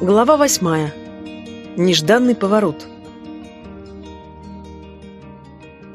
Глава восьмая. Нежданный поворот.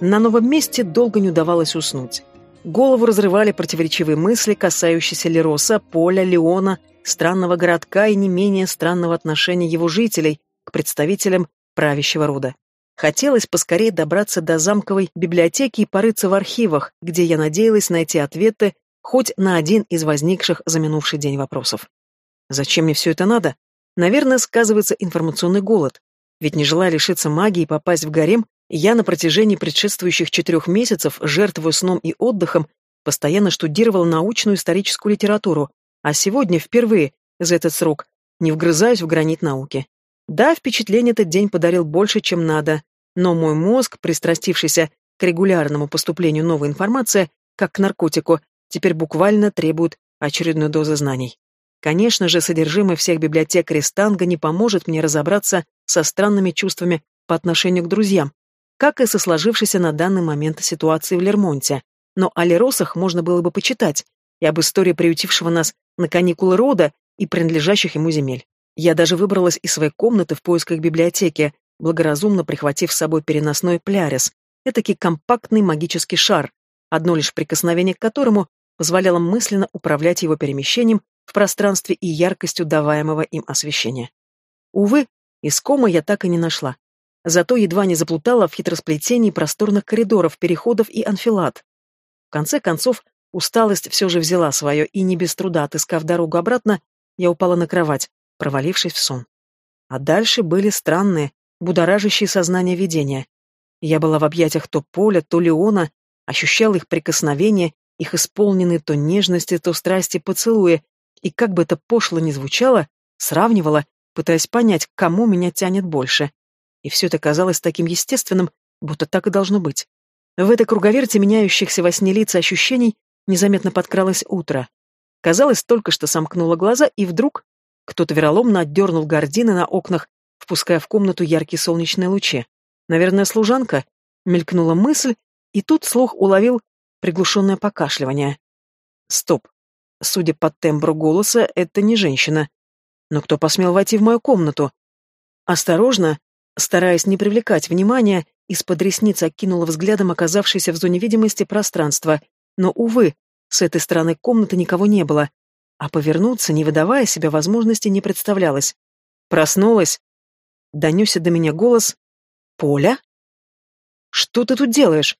На новом месте долго не удавалось уснуть. Голову разрывали противоречивые мысли, касающиеся Лероса, Поля, Леона, странного городка и не менее странного отношения его жителей к представителям правящего рода. Хотелось поскорее добраться до замковой библиотеки и порыться в архивах, где я надеялась найти ответы хоть на один из возникших за минувший день вопросов. Зачем мне все это надо? Наверное, сказывается информационный голод. Ведь не желая лишиться магии и попасть в гарем, я на протяжении предшествующих четырех месяцев, жертвуя сном и отдыхом, постоянно штудировал научную историческую литературу, а сегодня впервые за этот срок не вгрызаюсь в гранит науки. Да, впечатление этот день подарил больше, чем надо, но мой мозг, пристрастившийся к регулярному поступлению новой информации, как к наркотику, теперь буквально требует очередной дозы знаний. Конечно же, содержимое всех библиотек Рестанга не поможет мне разобраться со странными чувствами по отношению к друзьям, как и со сложившейся на данный момент ситуацией в Лермонте. Но о Леросах можно было бы почитать, и об истории приютившего нас на каникулы рода и принадлежащих ему земель. Я даже выбралась из своей комнаты в поисках библиотеки, благоразумно прихватив с собой переносной плярис, этакий компактный магический шар, одно лишь прикосновение к которому позволяло мысленно управлять его перемещением в пространстве и яркостью даваемого им освещения. Увы, искома я так и не нашла. Зато едва не заплутала в хитросплетении просторных коридоров, переходов и анфилад. В конце концов, усталость все же взяла свое, и не без труда отыскав дорогу обратно, я упала на кровать, провалившись в сон. А дальше были странные, будоражащие сознание видения. Я была в объятиях то Поля, то Леона, ощущала их прикосновение, их исполненные то нежности, то страсти поцелуя, и как бы это пошло ни звучало, сравнивала, пытаясь понять, к кому меня тянет больше. И все это казалось таким естественным, будто так и должно быть. В этой круговерте меняющихся во сне лиц ощущений незаметно подкралось утро. Казалось, только что сомкнула глаза, и вдруг кто-то вероломно отдернул гардины на окнах, впуская в комнату яркие солнечные лучи. Наверное, служанка? Мелькнула мысль, и тут слух уловил приглушенное покашливание. Стоп. Судя по тембру голоса, это не женщина. Но кто посмел войти в мою комнату? Осторожно, стараясь не привлекать внимания, из-под ресниц окинула взглядом оказавшееся в зоне видимости пространство. Но, увы, с этой стороны комнаты никого не было. А повернуться, не выдавая себя возможности, не представлялось. Проснулась. Донесся до меня голос. «Поля?» «Что ты тут делаешь?»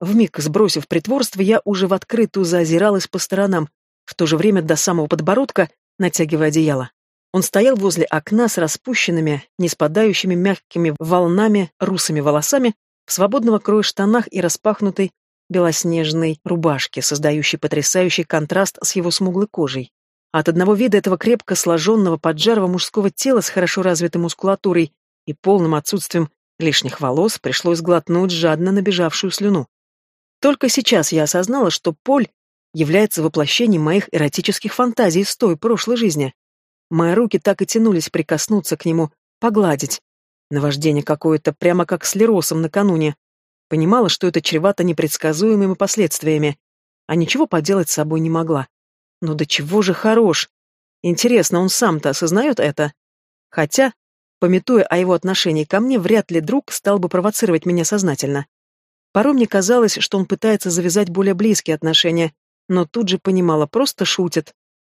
Вмиг сбросив притворство, я уже в открытую заозиралась по сторонам, в то же время до самого подбородка натягивая одеяло. Он стоял возле окна с распущенными, не спадающими мягкими волнами русыми волосами, в свободного кроя штанах и распахнутой белоснежной рубашке, создающей потрясающий контраст с его смуглой кожей. От одного вида этого крепко сложенного поджарого мужского тела с хорошо развитой мускулатурой и полным отсутствием лишних волос пришлось глотнуть жадно набежавшую слюну. Только сейчас я осознала, что Поль является воплощением моих эротических фантазий с той прошлой жизни. Мои руки так и тянулись прикоснуться к нему, погладить. Наваждение какое-то, прямо как с Леросом накануне. Понимала, что это чревато непредсказуемыми последствиями, а ничего поделать с собой не могла. Но до чего же хорош? Интересно, он сам-то осознает это? Хотя, пометуя о его отношении ко мне, вряд ли друг стал бы провоцировать меня сознательно. Порой мне казалось, что он пытается завязать более близкие отношения, но тут же понимала, просто шутит.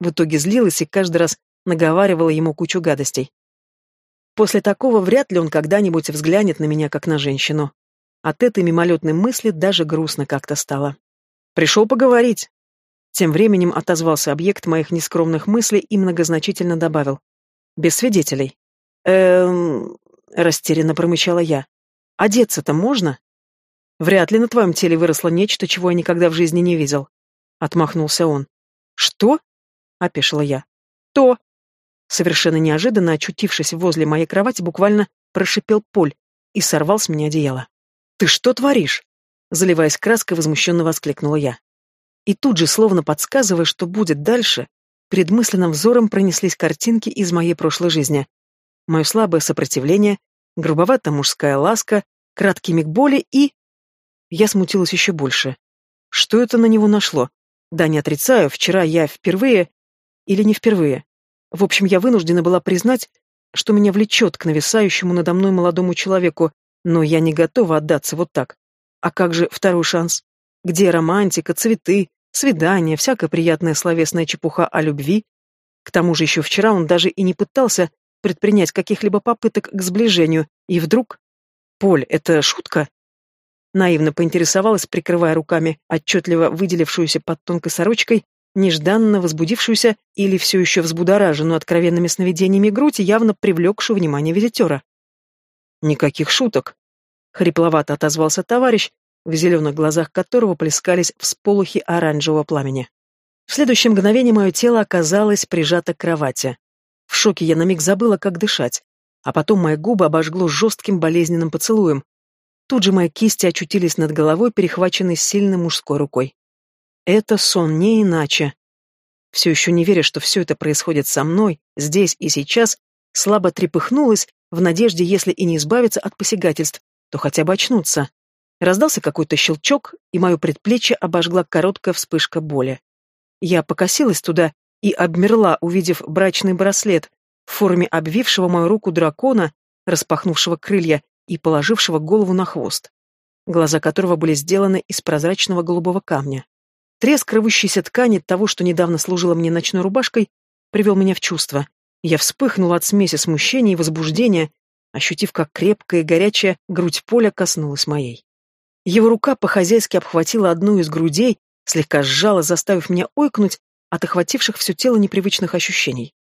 В итоге злилась и каждый раз наговаривала ему кучу гадостей. После такого вряд ли он когда-нибудь взглянет на меня, как на женщину. От этой мимолетной мысли даже грустно как-то стало. «Пришел поговорить». Тем временем отозвался объект моих нескромных мыслей и многозначительно добавил. «Без свидетелей». «Эм...» — растерянно промычала я. «Одеться-то можно?» «Вряд ли на твоем теле выросло нечто, чего я никогда в жизни не видел. — отмахнулся он. «Что?» — опешила я. «То!» Совершенно неожиданно, очутившись возле моей кровати, буквально прошипел Поль и сорвал с меня одеяло. «Ты что творишь?» Заливаясь краской, возмущенно воскликнула я. И тут же, словно подсказывая, что будет дальше, перед мысленным взором пронеслись картинки из моей прошлой жизни. Мое слабое сопротивление, грубоватая мужская ласка, краткий миг боли и... Я смутилась еще больше. Что это на него нашло? Да, не отрицаю, вчера я впервые... Или не впервые? В общем, я вынуждена была признать, что меня влечет к нависающему надо мной молодому человеку, но я не готова отдаться вот так. А как же второй шанс? Где романтика, цветы, свидания, всякая приятная словесная чепуха о любви? К тому же еще вчера он даже и не пытался предпринять каких-либо попыток к сближению, и вдруг... «Поль, это шутка?» Наивно поинтересовалась, прикрывая руками отчетливо выделившуюся под тонкой сорочкой, нежданно возбудившуюся или все еще взбудораженную откровенными сновидениями грудь, явно привлекшую внимание визитера. «Никаких шуток», — хрипловато отозвался товарищ, в зеленых глазах которого плескались всполохи оранжевого пламени. В следующее мгновение мое тело оказалось прижато к кровати. В шоке я на миг забыла, как дышать, а потом мои губы обожгло жестким болезненным поцелуем. Тут же мои кисти очутились над головой, перехваченной сильной мужской рукой. Это сон, не иначе. Все еще не веря, что все это происходит со мной, здесь и сейчас, слабо трепыхнулась, в надежде, если и не избавиться от посягательств, то хотя бы очнуться. Раздался какой-то щелчок, и мое предплечье обожгла короткая вспышка боли. Я покосилась туда и обмерла, увидев брачный браслет в форме обвившего мою руку дракона, распахнувшего крылья и положившего голову на хвост, глаза которого были сделаны из прозрачного голубого камня. Треск рвущейся ткани того, что недавно служило мне ночной рубашкой, привел меня в чувство. Я вспыхнула от смеси смущения и возбуждения, ощутив, как крепкая и горячая грудь поля коснулась моей. Его рука по-хозяйски обхватила одну из грудей, слегка сжала, заставив меня ойкнуть от охвативших все тело непривычных ощущений.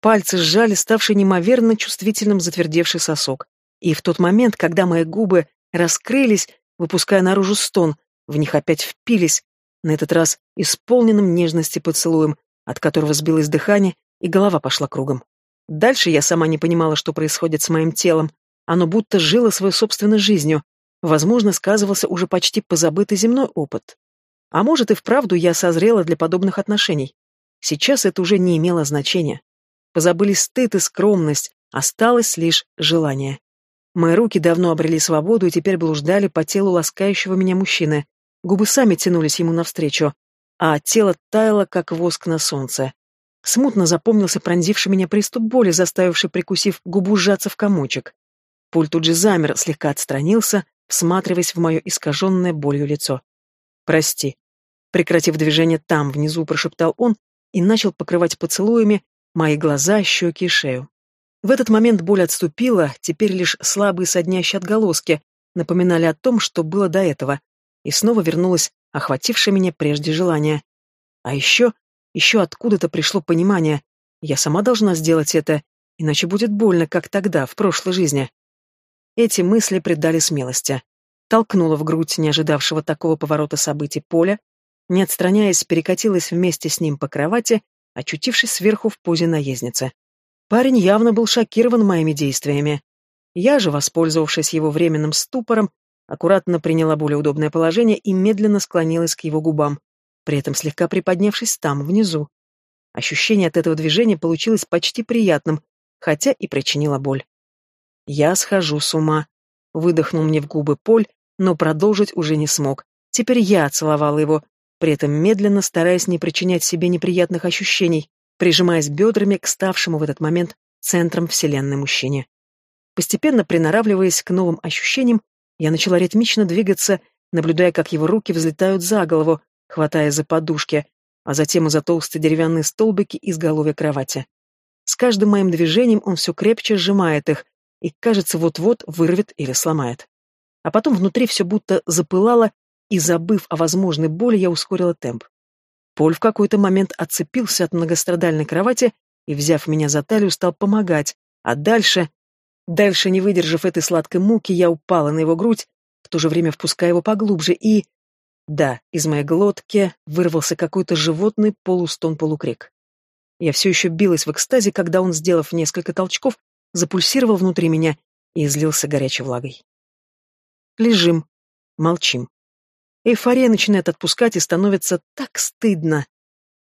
Пальцы сжали ставший неимоверно чувствительным затвердевший сосок. И в тот момент, когда мои губы раскрылись, выпуская наружу стон, в них опять впились, на этот раз исполненным нежности поцелуем, от которого сбилось дыхание, и голова пошла кругом. Дальше я сама не понимала, что происходит с моим телом. Оно будто жило своей собственной жизнью. Возможно, сказывался уже почти позабытый земной опыт. А может, и вправду я созрела для подобных отношений. Сейчас это уже не имело значения. Позабыли стыд и скромность, осталось лишь желание. Мои руки давно обрели свободу и теперь блуждали по телу ласкающего меня мужчины. Губы сами тянулись ему навстречу, а тело таяло, как воск на солнце. Смутно запомнился пронзивший меня приступ боли, заставивший, прикусив губу, сжаться в комочек. Пуль тут же замер, слегка отстранился, всматриваясь в мое искаженное болью лицо. «Прости». Прекратив движение там, внизу, прошептал он и начал покрывать поцелуями мои глаза, щеки и шею. В этот момент боль отступила, теперь лишь слабые соднящие отголоски напоминали о том, что было до этого, и снова вернулось охватившее меня прежде желание. А еще, еще откуда-то пришло понимание, я сама должна сделать это, иначе будет больно, как тогда, в прошлой жизни. Эти мысли придали смелости толкнула в грудь не ожидавшего такого поворота событий поля, не отстраняясь, перекатилась вместе с ним по кровати, очутившись сверху в позе наездницы. Парень явно был шокирован моими действиями. Я же, воспользовавшись его временным ступором, аккуратно приняла более удобное положение и медленно склонилась к его губам, при этом слегка приподнявшись там, внизу. Ощущение от этого движения получилось почти приятным, хотя и причинило боль. «Я схожу с ума», — выдохнул мне в губы Поль, но продолжить уже не смог. Теперь я целовала его, при этом медленно стараясь не причинять себе неприятных ощущений, прижимаясь бедрами к ставшему в этот момент центром вселенной мужчине. Постепенно приноравливаясь к новым ощущениям, я начала ритмично двигаться, наблюдая, как его руки взлетают за голову, хватая за подушки, а затем и за толстые деревянные столбики изголовья кровати. С каждым моим движением он все крепче сжимает их и, кажется, вот-вот вырвет или сломает а потом внутри все будто запылало, и, забыв о возможной боли, я ускорила темп. Поль в какой-то момент отцепился от многострадальной кровати и, взяв меня за талию, стал помогать, а дальше... Дальше, не выдержав этой сладкой муки, я упала на его грудь, в то же время впуская его поглубже, и... Да, из моей глотки вырвался какой-то животный полустон-полукрик. Я все еще билась в экстазе, когда он, сделав несколько толчков, запульсировал внутри меня и излился горячей влагой. Лежим. Молчим. Эйфория начинает отпускать и становится так стыдно.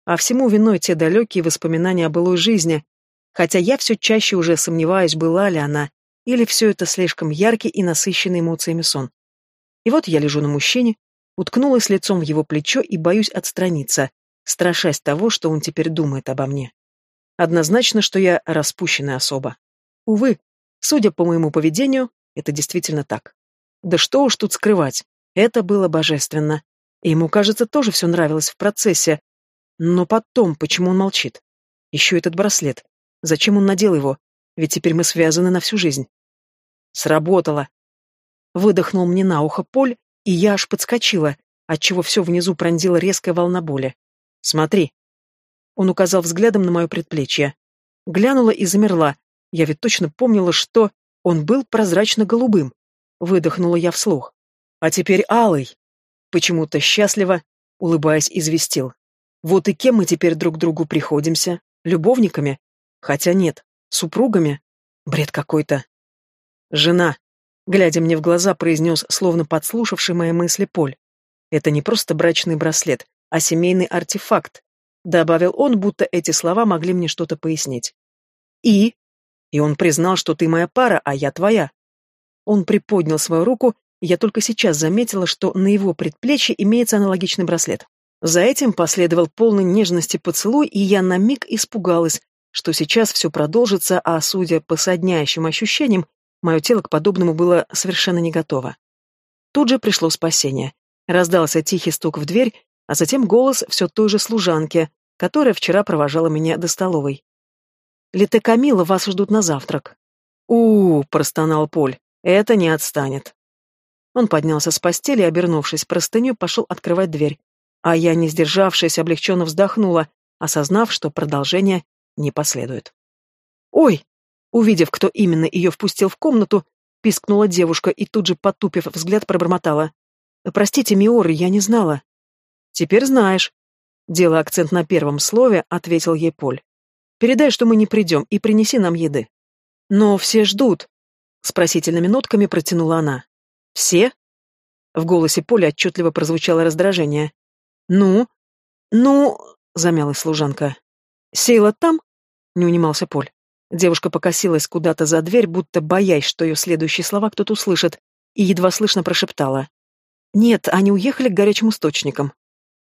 А всему виной те далекие воспоминания о былой жизни, хотя я все чаще уже сомневаюсь, была ли она, или все это слишком яркий и насыщенный эмоциями сон. И вот я лежу на мужчине, уткнулась лицом в его плечо и боюсь отстраниться, страшась того, что он теперь думает обо мне. Однозначно, что я распущенная особа. Увы, судя по моему поведению, это действительно так. Да что уж тут скрывать, это было божественно. Ему, кажется, тоже все нравилось в процессе. Но потом, почему он молчит? Еще этот браслет. Зачем он надел его? Ведь теперь мы связаны на всю жизнь. Сработало. Выдохнул мне на ухо Поль, и я аж подскочила, отчего все внизу пронзила резкая волна боли. Смотри. Он указал взглядом на мое предплечье. Глянула и замерла. Я ведь точно помнила, что он был прозрачно-голубым. Выдохнула я вслух. А теперь алый. Почему-то счастливо, улыбаясь, известил. Вот и кем мы теперь друг другу приходимся? Любовниками? Хотя нет, супругами? Бред какой-то. Жена, глядя мне в глаза, произнес, словно подслушавший мои мысли Поль. Это не просто брачный браслет, а семейный артефакт, добавил он, будто эти слова могли мне что-то пояснить. И? И он признал, что ты моя пара, а я твоя. Он приподнял свою руку, я только сейчас заметила, что на его предплечье имеется аналогичный браслет. За этим последовал полный нежности поцелуй, и я на миг испугалась, что сейчас все продолжится, а, судя по содняющим ощущениям, Мое тело к подобному было совершенно не готово. Тут же пришло спасение. Раздался тихий стук в дверь, а затем голос все той же служанки, которая вчера провожала меня до столовой. «Лите Камила, вас ждут на завтрак». «У-у-у», простонал Поль, — «это не отстанет». Он поднялся с постели и, обернувшись простыню, пошел открывать дверь. А я, не сдержавшись, облегченно вздохнула, осознав, что продолжение не последует. «Ой!» Увидев, кто именно ее впустил в комнату, пискнула девушка и тут же, потупив взгляд, пробормотала. «Простите, Миоры, я не знала». «Теперь знаешь». Делая акцент на первом слове, ответил ей Поль. «Передай, что мы не придем, и принеси нам еды». «Но все ждут», — с просительными нотками протянула она. «Все?» В голосе Поля отчетливо прозвучало раздражение. «Ну? Ну?» — замялась служанка. «Сейла там?» — не унимался Поль. Девушка покосилась куда-то за дверь, будто боясь, что ее следующие слова кто-то услышит, и едва слышно прошептала. «Нет, они уехали к горячим источникам».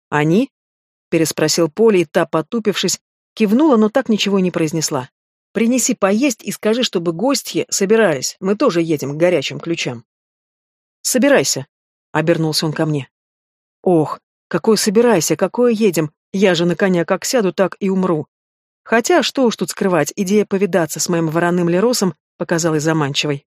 «Они?» — переспросил Поля, и та, потупившись, кивнула, но так ничего и не произнесла. «Принеси поесть и скажи, чтобы гости собирались, мы тоже едем к горячим ключам». «Собирайся», — обернулся он ко мне. «Ох, какой собирайся, какое едем, я же на коня как сяду, так и умру. Хотя, что уж тут скрывать, идея повидаться с моим вороным Леросом показалась заманчивой.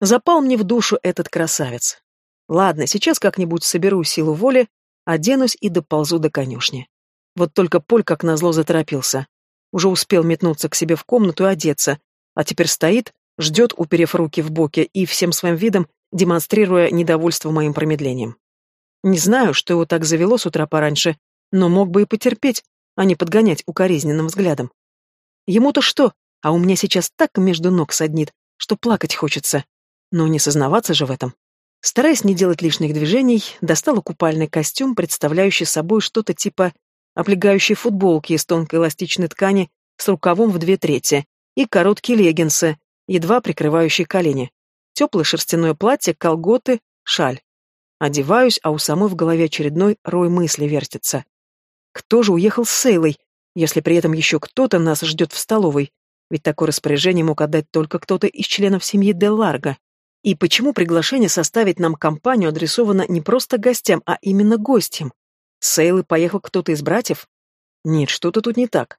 Запал мне в душу этот красавец. Ладно, сейчас как-нибудь соберу силу воли, оденусь и доползу до конюшни. Вот только Поль как назло заторопился. Уже успел метнуться к себе в комнату и одеться, а теперь стоит, ждет, уперев руки в боки и всем своим видом демонстрируя недовольство моим промедлением. Не знаю, что его так завело с утра пораньше, но мог бы и потерпеть, а не подгонять укоризненным взглядом. Ему-то что, а у меня сейчас так между ног саднит, что плакать хочется. Но не сознаваться же в этом. Стараясь не делать лишних движений, достала купальный костюм, представляющий собой что-то типа облегающей футболки из тонкой эластичной ткани с рукавом в две трети и короткие леггинсы, едва прикрывающие колени. Теплое шерстяное платье, колготы, шаль. Одеваюсь, а у самой в голове очередной рой мыслей вертится. Кто же уехал с Сейлой, если при этом еще кто-то нас ждет в столовой? Ведь такое распоряжение мог отдать только кто-то из членов семьи Де Ларго. И почему приглашение составить нам компанию адресовано не просто гостям, а именно гостям? С Сейлой поехал кто-то из братьев? Нет, что-то тут не так.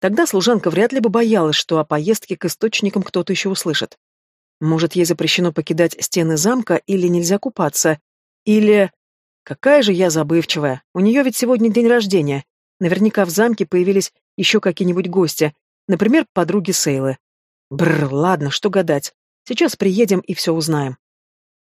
Тогда служанка вряд ли бы боялась, что о поездке к источникам кто-то еще услышит. Может, ей запрещено покидать стены замка, или нельзя купаться, или... Какая же я забывчивая. У нее ведь сегодня день рождения. Наверняка в замке появились еще какие-нибудь гости. Например, подруги Сейлы. Бррр, ладно, что гадать. Сейчас приедем и все узнаем.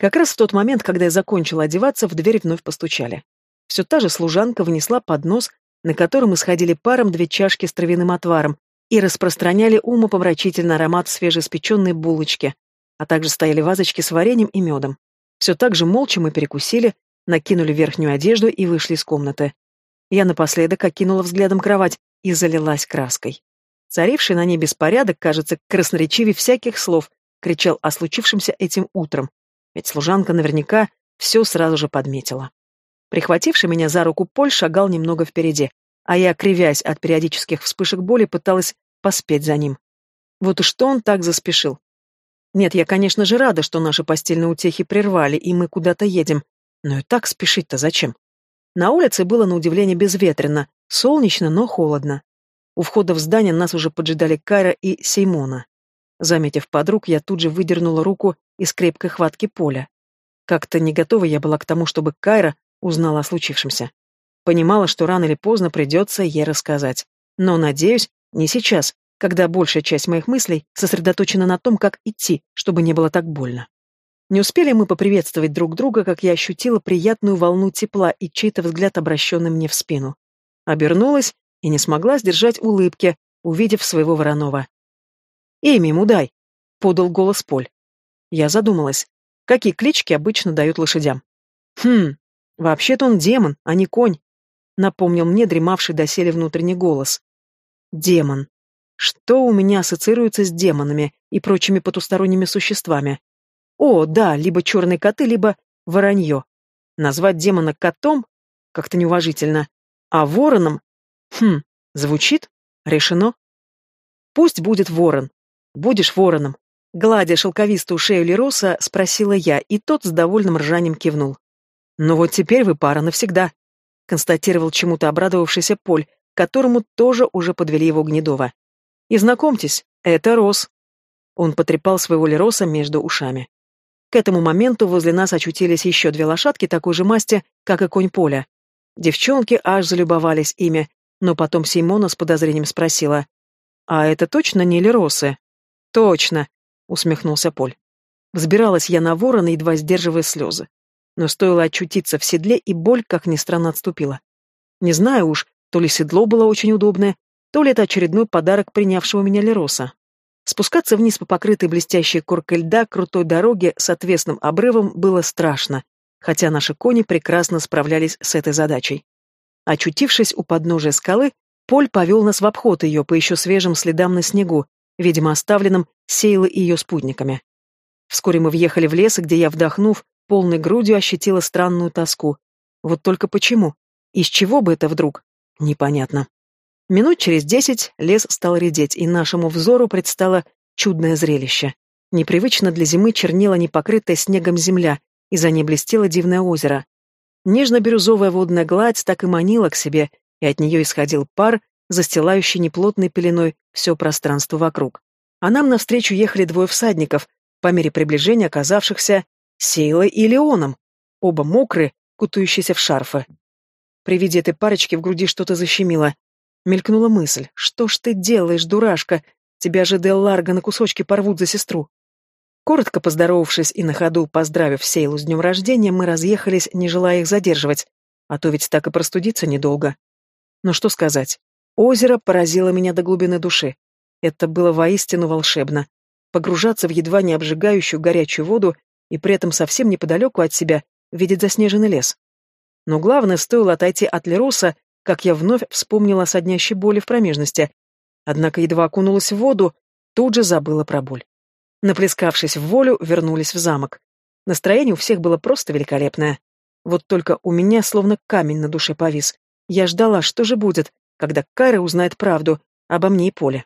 Как раз в тот момент, когда я закончила одеваться, в дверь вновь постучали. Все та же служанка внесла поднос, на котором исходили паром две чашки с травяным отваром и распространяли умопомрачительный аромат свежеиспеченной булочки, а также стояли вазочки с вареньем и медом. Все так же молча мы перекусили, накинули верхнюю одежду и вышли из комнаты. Я напоследок окинула взглядом кровать и залилась краской. Царивший на ней беспорядок, кажется, красноречивее всяких слов, кричал о случившемся этим утром, ведь служанка наверняка все сразу же подметила. Прихвативший меня за руку Поль шагал немного впереди, а я, кривясь от периодических вспышек боли, пыталась поспеть за ним. Вот и что он так заспешил. Нет, я, конечно же, рада, что наши постельные утехи прервали, и мы куда-то едем. Но и так спешить-то зачем? На улице было на удивление безветренно, солнечно, но холодно. У входа в здание нас уже поджидали Кайра и Сеймона. Заметив подруг, я тут же выдернула руку из крепкой хватки поля. Как-то не готова я была к тому, чтобы Кайра узнала о случившемся. Понимала, что рано или поздно придется ей рассказать. Но, надеюсь, не сейчас, когда большая часть моих мыслей сосредоточена на том, как идти, чтобы не было так больно. Не успели мы поприветствовать друг друга, как я ощутила приятную волну тепла и чей-то взгляд, обращенный мне в спину. Обернулась и не смогла сдержать улыбки, увидев своего Воронова. «Имя ему дай», — подал голос Поль. Я задумалась, какие клички обычно дают лошадям. «Хм, вообще-то он демон, а не конь», — напомнил мне дремавший доселе внутренний голос. «Демон. Что у меня ассоциируется с демонами и прочими потусторонними существами? О, да, либо черные коты, либо воронье. Назвать демона котом как-то неуважительно, а вороном... Хм, звучит? Решено. Пусть будет ворон. Будешь вороном. Гладя шелковистую шею Лероса, спросила я, и тот с довольным ржанием кивнул. «Ну вот теперь вы пара навсегда», — констатировал чему-то обрадовавшийся Поль, которому тоже уже подвели его Гнедова. «И знакомьтесь, это Рос». Он потрепал своего Лероса между ушами. К этому моменту возле нас очутились еще две лошадки такой же масти, как и конь Поля. Девчонки аж залюбовались ими, но потом Симона с подозрением спросила, «А это точно не Леросы?» «Точно», — усмехнулся Поль. Взбиралась я на ворона, едва сдерживая слезы. Но стоило очутиться в седле, и боль, как ни странно, отступила. Не знаю уж, то ли седло было очень удобное, то ли это очередной подарок принявшего меня Лероса. Спускаться вниз по покрытой блестящей коркой льда крутой дороге с отвесным обрывом было страшно, хотя наши кони прекрасно справлялись с этой задачей. Очутившись у подножия скалы, Поль повел нас в обход ее по еще свежим следам на снегу, видимо, оставленным Сейлой и ее спутниками. Вскоре мы въехали в лес, где я, вдохнув, полной грудью ощутила странную тоску. Вот только почему? Из чего бы это вдруг? Непонятно. Минут через десять лес стал редеть, и нашему взору предстало чудное зрелище. Непривычно для зимы чернела непокрытая снегом земля, и за ней блестело дивное озеро. Нежно-бирюзовая водная гладь так и манила к себе, и от нее исходил пар, застилающий неплотной пеленой все пространство вокруг. А нам навстречу ехали двое всадников, по мере приближения оказавшихся Сейлой и Леоном, оба мокрые, кутающиеся в шарфы. При виде этой парочки в груди что-то защемило. Мелькнула мысль. «Что ж ты делаешь, дурашка? Тебя же Дел Ларго на кусочки порвут за сестру». Коротко поздоровавшись и на ходу поздравив Сейлу с днем рождения, мы разъехались, не желая их задерживать. А то ведь так и простудиться недолго. Но что сказать? Озеро поразило меня до глубины души. Это было воистину волшебно. Погружаться в едва не обжигающую горячую воду и при этом совсем неподалеку от себя видеть заснеженный лес. Но главное, стоило отойти от Леруса, как я вновь вспомнила о соднящей боли в промежности. Однако едва окунулась в воду, тут же забыла про боль. Наплескавшись в волю, вернулись в замок. Настроение у всех было просто великолепное. Вот только у меня словно камень на душе повис. Я ждала, что же будет, когда Кайра узнает правду обо мне и Поле.